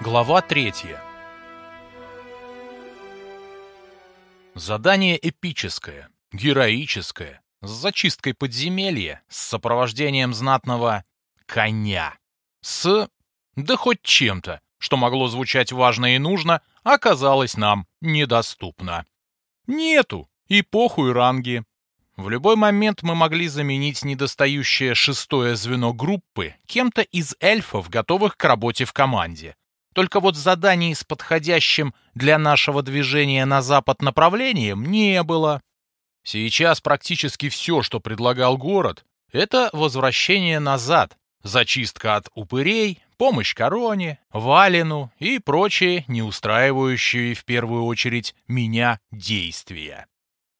Глава третья. Задание эпическое, героическое, с зачисткой подземелья, с сопровождением знатного коня. С... да хоть чем-то, что могло звучать важно и нужно, оказалось нам недоступно. Нету и похуй ранги. В любой момент мы могли заменить недостающее шестое звено группы кем-то из эльфов, готовых к работе в команде. Только вот заданий с подходящим для нашего движения на запад направлением не было. Сейчас практически все, что предлагал город, это возвращение назад, зачистка от упырей, помощь короне, валину и прочие, не устраивающие в первую очередь меня действия.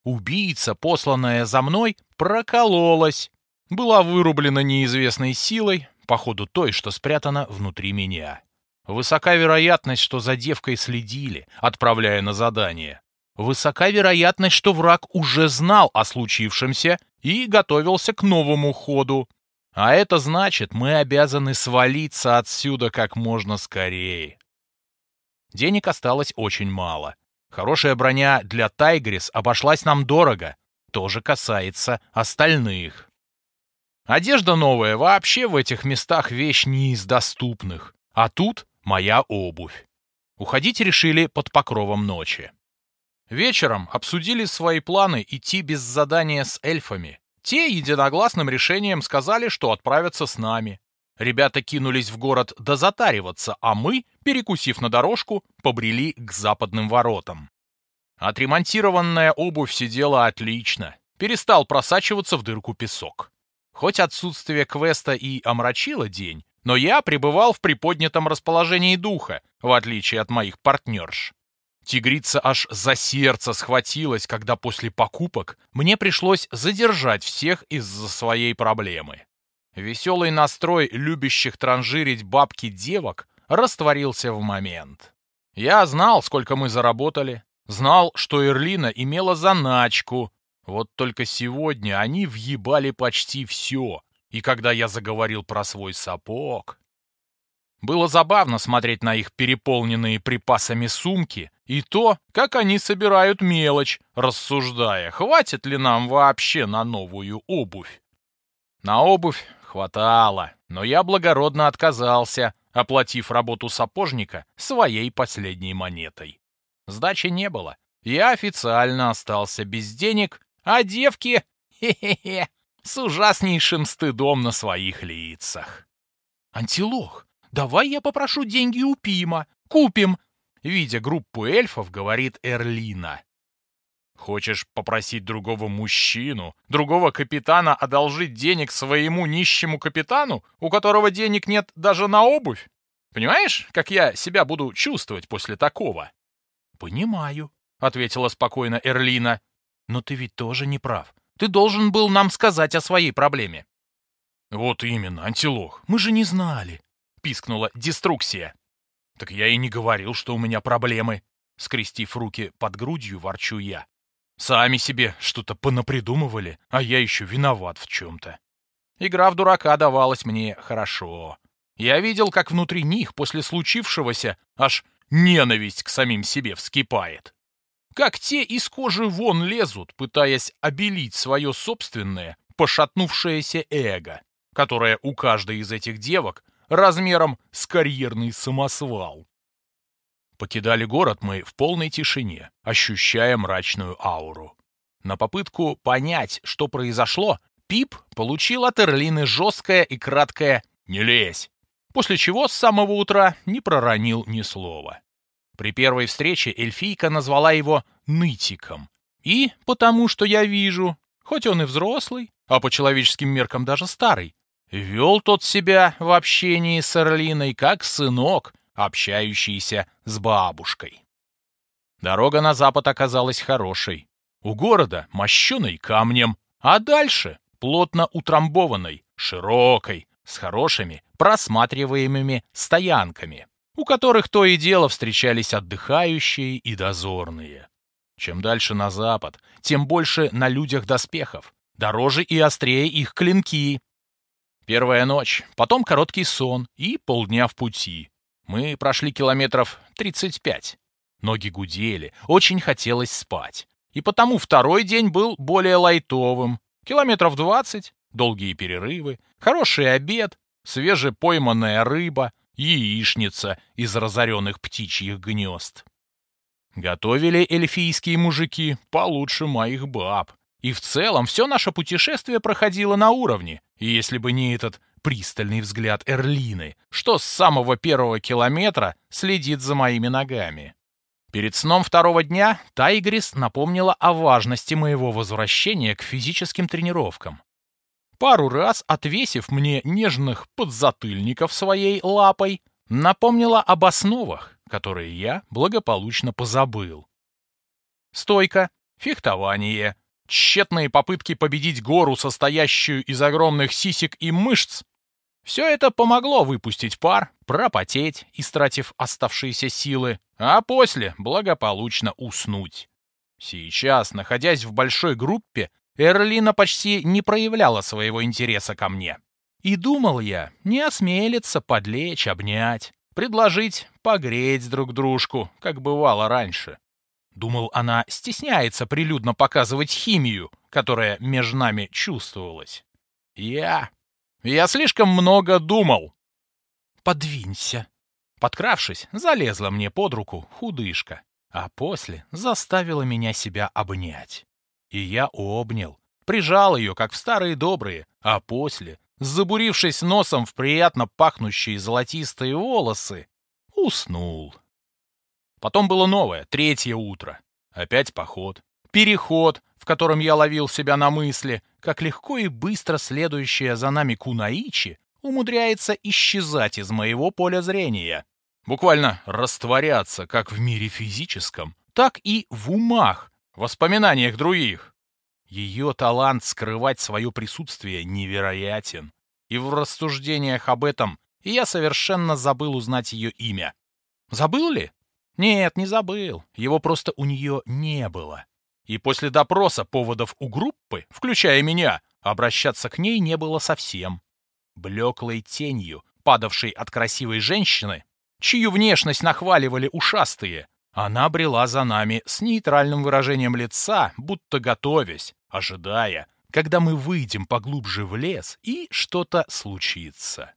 Убийца, посланная за мной, прокололась, была вырублена неизвестной силой, походу той, что спрятана внутри меня. Высока вероятность, что за девкой следили, отправляя на задание. Высока вероятность, что враг уже знал о случившемся и готовился к новому ходу. А это значит, мы обязаны свалиться отсюда как можно скорее. Денег осталось очень мало. Хорошая броня для Тайгрис обошлась нам дорого. Тоже касается остальных. Одежда новая вообще в этих местах вещь не из доступных. А тут моя обувь. Уходить решили под покровом ночи. Вечером обсудили свои планы идти без задания с эльфами. Те единогласным решением сказали, что отправятся с нами. Ребята кинулись в город дозатариваться, а мы, перекусив на дорожку, побрели к западным воротам. Отремонтированная обувь сидела отлично. Перестал просачиваться в дырку песок. Хоть отсутствие квеста и омрачило день, но я пребывал в приподнятом расположении духа, в отличие от моих партнерш. Тигрица аж за сердце схватилась, когда после покупок мне пришлось задержать всех из-за своей проблемы. Веселый настрой любящих транжирить бабки девок растворился в момент. Я знал, сколько мы заработали, знал, что Эрлина имела заначку. Вот только сегодня они въебали почти все, и когда я заговорил про свой сапог... Было забавно смотреть на их переполненные припасами сумки и то, как они собирают мелочь, рассуждая, хватит ли нам вообще на новую обувь. На обувь хватало, но я благородно отказался, оплатив работу сапожника своей последней монетой. Сдачи не было. Я официально остался без денег, а девки, хе-хе-хе, с ужаснейшим стыдом на своих лицах. «Антилох, давай я попрошу деньги у Пима, купим!» Видя группу эльфов, говорит Эрлина. «Хочешь попросить другого мужчину, другого капитана одолжить денег своему нищему капитану, у которого денег нет даже на обувь? Понимаешь, как я себя буду чувствовать после такого?» «Понимаю», — ответила спокойно Эрлина. «Но ты ведь тоже не прав. Ты должен был нам сказать о своей проблеме». «Вот именно, антилох, мы же не знали», — пискнула деструксия. «Так я и не говорил, что у меня проблемы», — скрестив руки под грудью, ворчу я. «Сами себе что-то понапридумывали, а я еще виноват в чем-то». Игра в дурака давалась мне хорошо. Я видел, как внутри них после случившегося аж ненависть к самим себе вскипает как те из кожи вон лезут, пытаясь обелить свое собственное пошатнувшееся эго, которое у каждой из этих девок размером с карьерный самосвал. Покидали город мы в полной тишине, ощущая мрачную ауру. На попытку понять, что произошло, Пип получил от Эрлины жесткое и краткое «не лезь», после чего с самого утра не проронил ни слова. При первой встрече эльфийка назвала его «нытиком». И потому, что я вижу, хоть он и взрослый, а по человеческим меркам даже старый, вел тот себя в общении с Эрлиной как сынок, общающийся с бабушкой. Дорога на запад оказалась хорошей. У города мощеной камнем, а дальше плотно утрамбованной, широкой, с хорошими просматриваемыми стоянками у которых то и дело встречались отдыхающие и дозорные. Чем дальше на запад, тем больше на людях доспехов, дороже и острее их клинки. Первая ночь, потом короткий сон и полдня в пути. Мы прошли километров 35. Ноги гудели, очень хотелось спать. И потому второй день был более лайтовым. Километров 20, долгие перерывы, хороший обед, свежепойманная рыба, яичница из разоренных птичьих гнезд. Готовили эльфийские мужики получше моих баб. И в целом все наше путешествие проходило на уровне, если бы не этот пристальный взгляд Эрлины, что с самого первого километра следит за моими ногами. Перед сном второго дня Тайгрис напомнила о важности моего возвращения к физическим тренировкам. Пару раз, отвесив мне нежных подзатыльников своей лапой, напомнила об основах, которые я благополучно позабыл. Стойка, фехтование, тщетные попытки победить гору, состоящую из огромных сисек и мышц, все это помогло выпустить пар, пропотеть, истратив оставшиеся силы, а после благополучно уснуть. Сейчас, находясь в большой группе, Эрлина почти не проявляла своего интереса ко мне. И думал я, не осмелиться подлечь, обнять, предложить погреть друг дружку, как бывало раньше. Думал, она стесняется прилюдно показывать химию, которая между нами чувствовалась. Я я слишком много думал. Подвинься. Подкравшись, залезла мне под руку худышка, а после заставила меня себя обнять. И я обнял, прижал ее, как в старые добрые, а после, забурившись носом в приятно пахнущие золотистые волосы, уснул. Потом было новое, третье утро. Опять поход. Переход, в котором я ловил себя на мысли, как легко и быстро следующая за нами Кунаичи умудряется исчезать из моего поля зрения. Буквально растворяться как в мире физическом, так и в умах, воспоминаниях других. Ее талант скрывать свое присутствие невероятен. И в рассуждениях об этом я совершенно забыл узнать ее имя. Забыл ли? Нет, не забыл. Его просто у нее не было. И после допроса поводов у группы, включая меня, обращаться к ней не было совсем. Блеклой тенью, падавшей от красивой женщины, чью внешность нахваливали ушастые, она брела за нами с нейтральным выражением лица, будто готовясь, ожидая, когда мы выйдем поглубже в лес и что-то случится.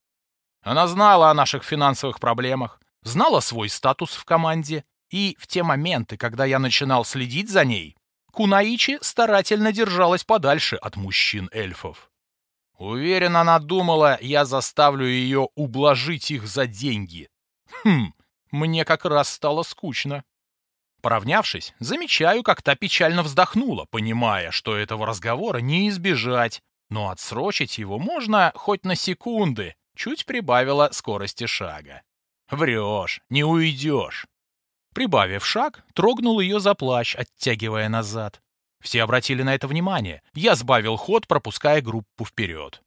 Она знала о наших финансовых проблемах, знала свой статус в команде, и в те моменты, когда я начинал следить за ней, Кунаичи старательно держалась подальше от мужчин-эльфов. Уверен, она думала, я заставлю ее ублажить их за деньги. Хм, мне как раз стало скучно. Поравнявшись, замечаю, как та печально вздохнула, понимая, что этого разговора не избежать, но отсрочить его можно хоть на секунды, чуть прибавила скорости шага. Врешь, не уйдешь. Прибавив шаг, трогнул ее за плащ, оттягивая назад. Все обратили на это внимание. Я сбавил ход, пропуская группу вперед.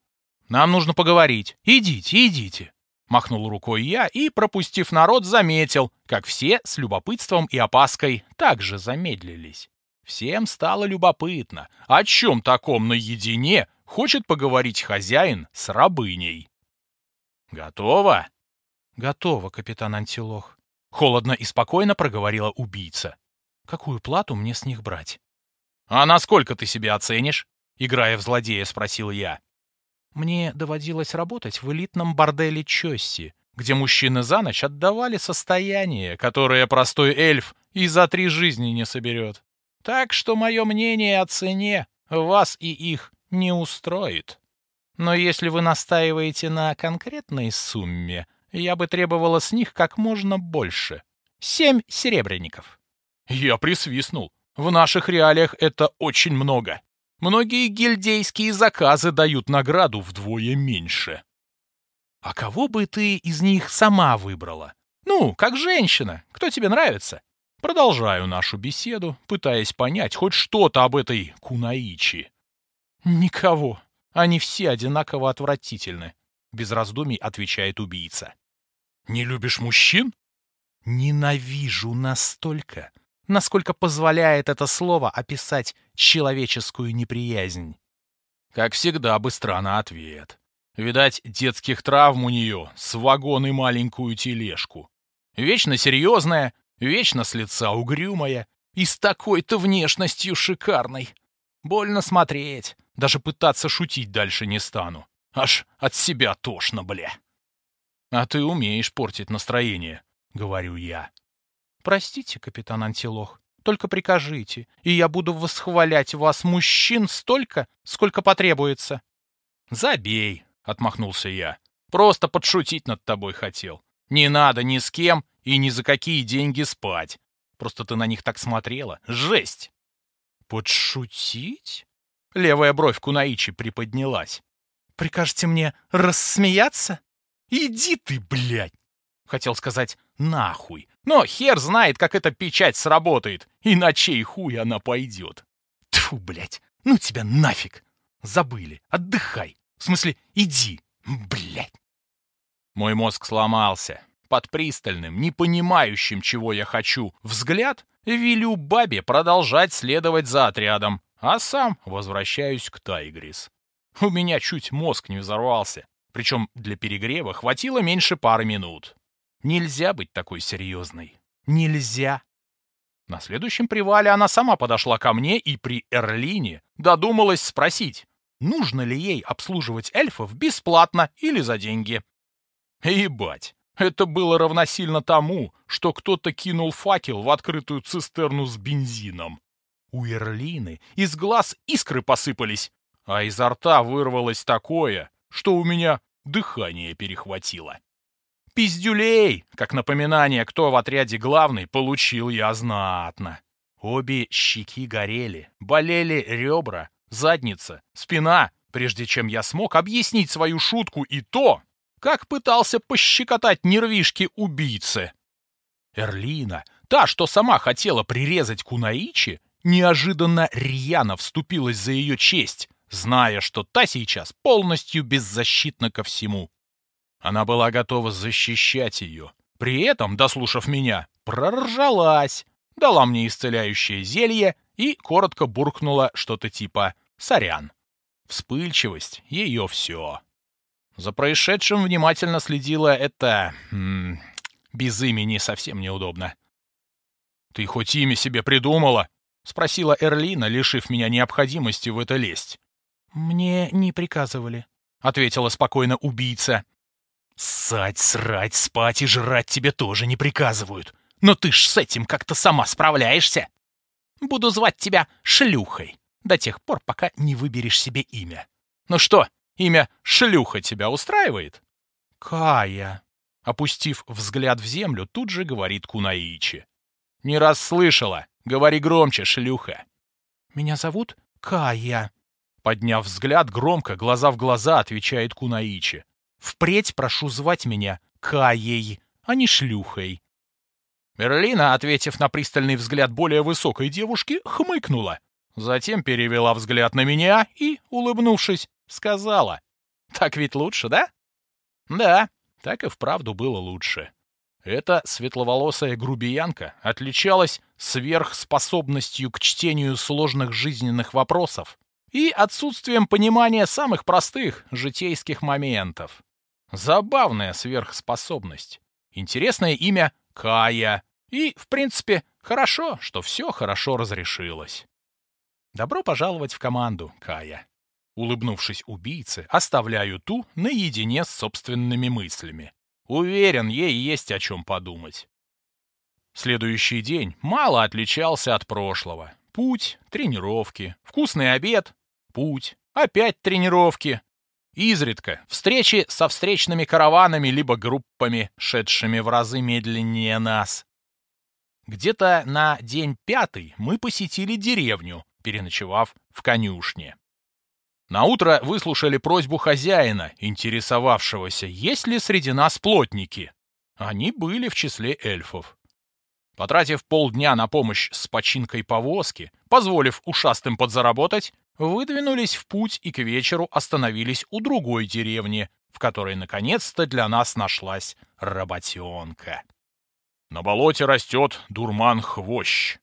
«Нам нужно поговорить. Идите, идите!» Махнул рукой я и, пропустив народ, заметил, как все с любопытством и опаской также замедлились. Всем стало любопытно, о чем таком наедине хочет поговорить хозяин с рабыней. «Готово?» «Готово, капитан Антилох», Холодно и спокойно проговорила убийца. Какую плату мне с них брать? А насколько ты себя оценишь? Играя в злодея, спросил я. Мне доводилось работать в элитном борделе Чосси, где мужчины за ночь отдавали состояние, которое простой эльф и за три жизни не соберет. Так что мое мнение о цене вас и их не устроит. Но если вы настаиваете на конкретной сумме, я бы требовала с них как можно больше. Семь серебряников. Я присвистнул. В наших реалиях это очень много. Многие гильдейские заказы дают награду вдвое меньше. А кого бы ты из них сама выбрала? Ну, как женщина. Кто тебе нравится? Продолжаю нашу беседу, пытаясь понять хоть что-то об этой Кунаичи. Никого. Они все одинаково отвратительны. Без раздумий отвечает убийца. Не любишь мужчин? Ненавижу настолько, насколько позволяет это слово описать человеческую неприязнь. Как всегда, быстро на ответ. Видать, детских травм у нее с вагон и маленькую тележку. Вечно серьезная, вечно с лица угрюмая и с такой-то внешностью шикарной. Больно смотреть, даже пытаться шутить дальше не стану. Аж от себя тошно, бля. А ты умеешь портить настроение, говорю я. Простите, капитан Антилох, только прикажите, и я буду восхвалять вас, мужчин, столько, сколько потребуется. Забей, отмахнулся я. Просто подшутить над тобой хотел. Не надо ни с кем и ни за какие деньги спать. Просто ты на них так смотрела. Жесть! Подшутить? Левая бровь Кунаичи приподнялась. Прикажете мне рассмеяться? Иди ты, блядь! Хотел сказать «нахуй». Но хер знает, как эта печать сработает, и на чей хуй она пойдет. Тьфу, блядь, ну тебя нафиг! Забыли, отдыхай. В смысле, иди, блядь. Мой мозг сломался. Под пристальным, не понимающим, чего я хочу, взгляд велю бабе продолжать следовать за отрядом, а сам возвращаюсь к Тайгрис. У меня чуть мозг не взорвался, причем для перегрева хватило меньше пары минут. Нельзя быть такой серьезной. Нельзя. На следующем привале она сама подошла ко мне и при Эрлине додумалась спросить, нужно ли ей обслуживать эльфов бесплатно или за деньги. Ебать, это было равносильно тому, что кто-то кинул факел в открытую цистерну с бензином. У Эрлины из глаз искры посыпались, а изо рта вырвалось такое, что у меня дыхание перехватило. Пиздюлей, как напоминание, кто в отряде главный, получил я знатно. Обе щеки горели, болели ребра, задница, спина, прежде чем я смог объяснить свою шутку и то, как пытался пощекотать нервишки убийцы. Эрлина, та, что сама хотела прирезать Кунаичи, неожиданно рьяно вступилась за ее честь, зная, что та сейчас полностью беззащитна ко всему. Она была готова защищать ее. При этом, дослушав меня, проржалась, дала мне исцеляющее зелье и коротко буркнула что-то типа «сорян». Вспыльчивость — ее все. За происшедшим внимательно следила это... М -м, без имени совсем неудобно. «Ты хоть имя себе придумала?» — спросила Эрлина, лишив меня необходимости в это лезть. «Мне не приказывали», — ответила спокойно убийца. «Ссать, срать, спать и жрать тебе тоже не приказывают. Но ты ж с этим как-то сама справляешься. Буду звать тебя шлюхой до тех пор, пока не выберешь себе имя. Ну что, Имя «шлюха» тебя устраивает?» «Кая», — опустив взгляд в землю, тут же говорит Кунаичи. «Не расслышала. Говори громче, шлюха». «Меня зовут Кая», — подняв взгляд громко, глаза в глаза, отвечает Кунаичи. «Впредь прошу звать меня Каей, а не шлюхой». Мерлина, ответив на пристальный взгляд более высокой девушки, хмыкнула. Затем перевела взгляд на меня и, улыбнувшись, Сказала. Так ведь лучше, да? Да, так и вправду было лучше. Эта светловолосая грубиянка отличалась сверхспособностью к чтению сложных жизненных вопросов и отсутствием понимания самых простых житейских моментов. Забавная сверхспособность. Интересное имя Кая. И, в принципе, хорошо, что все хорошо разрешилось. Добро пожаловать в команду, Кая. Улыбнувшись убийце, оставляю ту наедине с собственными мыслями. Уверен, ей есть о чем подумать. Следующий день мало отличался от прошлого. Путь, тренировки, вкусный обед, путь, опять тренировки. Изредка встречи со встречными караванами либо группами, шедшими в разы медленнее нас. Где-то на день пятый мы посетили деревню, переночевав в конюшне. Наутро выслушали просьбу хозяина, интересовавшегося, есть ли среди нас плотники. Они были в числе эльфов. Потратив полдня на помощь с починкой повозки, позволив ушастым подзаработать, выдвинулись в путь и к вечеру остановились у другой деревни, в которой наконец-то для нас нашлась работенка. На болоте растет дурман-хвощ.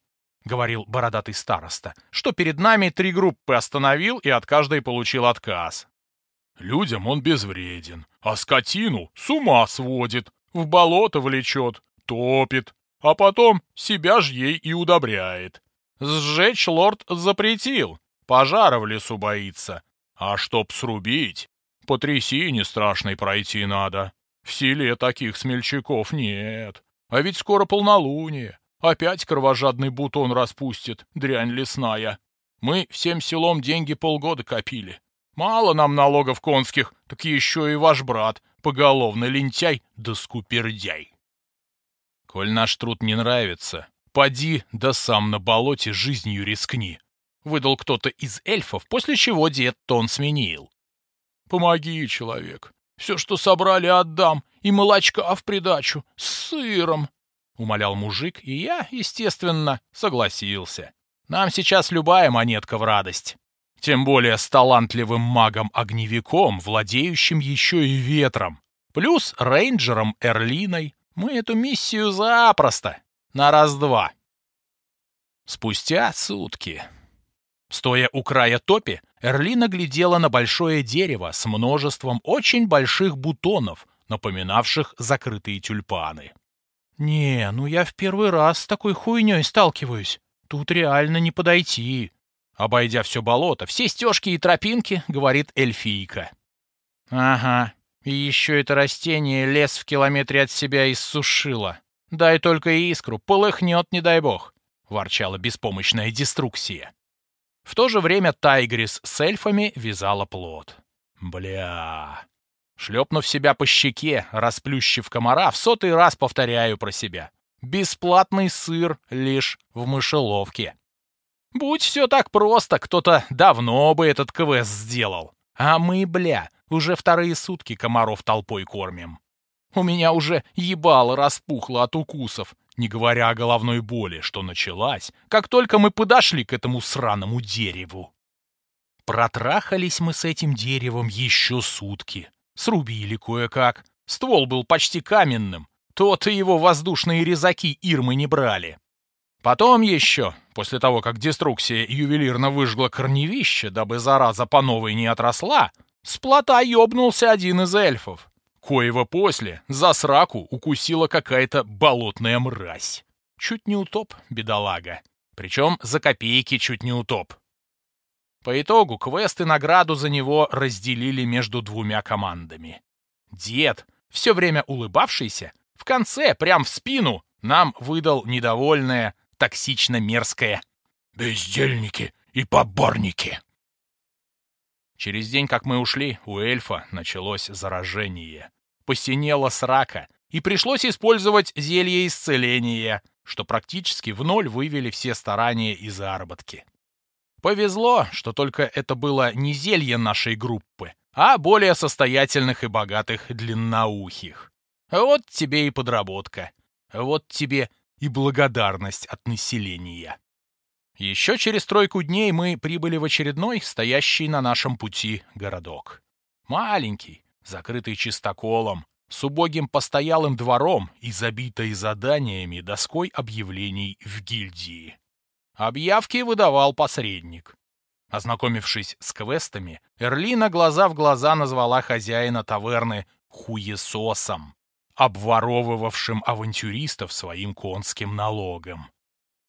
— говорил бородатый староста, что перед нами три группы остановил и от каждой получил отказ. «Людям он безвреден, а скотину с ума сводит, в болото влечет, топит, а потом себя ж ей и удобряет. Сжечь лорд запретил, пожара в лесу боится. А чтоб срубить, по трясине страшной пройти надо. В селе таких смельчаков нет. А ведь скоро полнолуние. Опять кровожадный бутон распустит, дрянь лесная. Мы всем селом деньги полгода копили. Мало нам налогов конских, так еще и ваш брат, поголовный лентяй да скупердяй. Коль наш труд не нравится, поди да сам на болоте жизнью рискни. Выдал кто-то из эльфов, после чего дед тон сменил. Помоги, человек. Все, что собрали, отдам, и молочка в придачу, с сыром. — умолял мужик, и я, естественно, согласился. Нам сейчас любая монетка в радость. Тем более с талантливым магом-огневиком, владеющим еще и ветром. Плюс рейнджером Эрлиной. Мы эту миссию запросто. На раз-два. Спустя сутки. Стоя у края топи, Эрлина глядела на большое дерево с множеством очень больших бутонов, напоминавших закрытые тюльпаны. «Не, ну я в первый раз с такой хуйней сталкиваюсь. Тут реально не подойти». Обойдя все болото, все стежки и тропинки, говорит эльфийка. «Ага, и еще это растение лес в километре от себя иссушило. Дай только искру, полыхнет, не дай бог», — ворчала беспомощная деструксия. В то же время Тайгрис с эльфами вязала плод. «Бля, Шлепнув себя по щеке, расплющив комара, в сотый раз повторяю про себя. Бесплатный сыр лишь в мышеловке. Будь все так просто, кто-то давно бы этот квест сделал. А мы, бля, уже вторые сутки комаров толпой кормим. У меня уже ебало распухло от укусов, не говоря о головной боли, что началась, как только мы подошли к этому сраному дереву. Протрахались мы с этим деревом еще сутки. Срубили кое-как. Ствол был почти каменным. То-то его воздушные резаки Ирмы не брали. Потом еще, после того, как деструксия ювелирно выжгла корневище, дабы зараза по новой не отросла, с плота ёбнулся один из эльфов. Коего после за сраку укусила какая-то болотная мразь. Чуть не утоп, бедолага. Причем за копейки чуть не утоп. По итогу квест и награду за него разделили между двумя командами. Дед, все время улыбавшийся, в конце, прям в спину, нам выдал недовольное, токсично-мерзкое «Бездельники и поборники!». Через день, как мы ушли, у эльфа началось заражение. Посинело с рака, и пришлось использовать зелье исцеления, что практически в ноль вывели все старания и заработки. Повезло, что только это было не зелье нашей группы, а более состоятельных и богатых длинноухих. Вот тебе и подработка. Вот тебе и благодарность от населения. Еще через тройку дней мы прибыли в очередной, стоящий на нашем пути, городок. Маленький, закрытый чистоколом, с убогим постоялым двором и забитой заданиями доской объявлений в гильдии. Объявки выдавал посредник. Ознакомившись с квестами, Эрлина глаза в глаза назвала хозяина таверны хуесосом, обворовывавшим авантюристов своим конским налогом.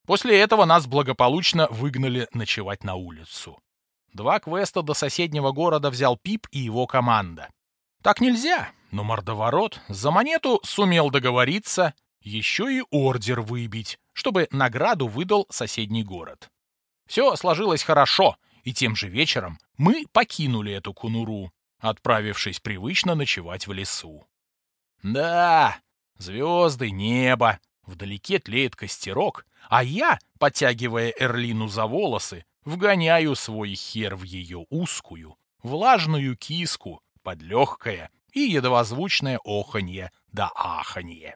После этого нас благополучно выгнали ночевать на улицу. Два квеста до соседнего города взял Пип и его команда. Так нельзя, но мордоворот за монету сумел договориться, еще и ордер выбить, чтобы награду выдал соседний город. Все сложилось хорошо, и тем же вечером мы покинули эту кунуру, отправившись привычно ночевать в лесу. Да, звезды, небо, вдалеке тлеет костерок, а я, подтягивая Эрлину за волосы, вгоняю свой хер в ее узкую, влажную киску под легкое и едвозвучное оханье да аханье.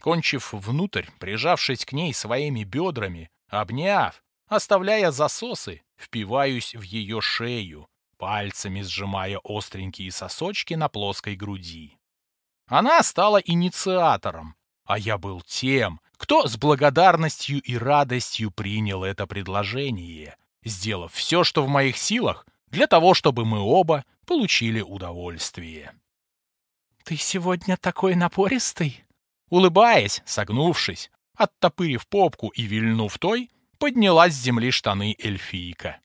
Кончив внутрь, прижавшись к ней своими бедрами, обняв, оставляя засосы, впиваюсь в ее шею, пальцами сжимая остренькие сосочки на плоской груди. Она стала инициатором, а я был тем, кто с благодарностью и радостью принял это предложение, сделав все, что в моих силах, для того, чтобы мы оба получили удовольствие. «Ты сегодня такой напористый?» Улыбаясь, согнувшись, оттопырив попку и вильнув той, подняла с земли штаны эльфийка.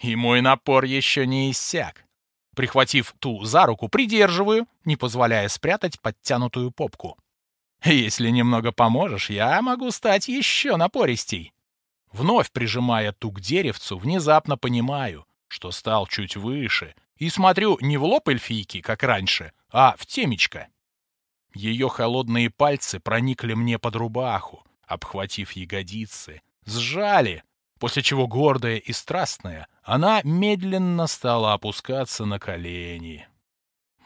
И мой напор еще не иссяк. Прихватив ту за руку, придерживаю, не позволяя спрятать подтянутую попку. Если немного поможешь, я могу стать еще напористей. Вновь прижимая ту деревцу, внезапно понимаю, что стал чуть выше, и смотрю не в лоб эльфийки, как раньше, а в темечко. Ее холодные пальцы проникли мне под рубаху, обхватив ягодицы, сжали, после чего гордая и страстная, она медленно стала опускаться на колени.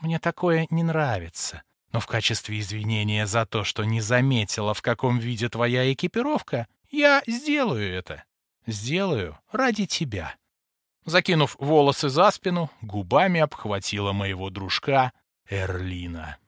Мне такое не нравится, но в качестве извинения за то, что не заметила, в каком виде твоя экипировка, я сделаю это. Сделаю ради тебя. Закинув волосы за спину, губами обхватила моего дружка Эрлина.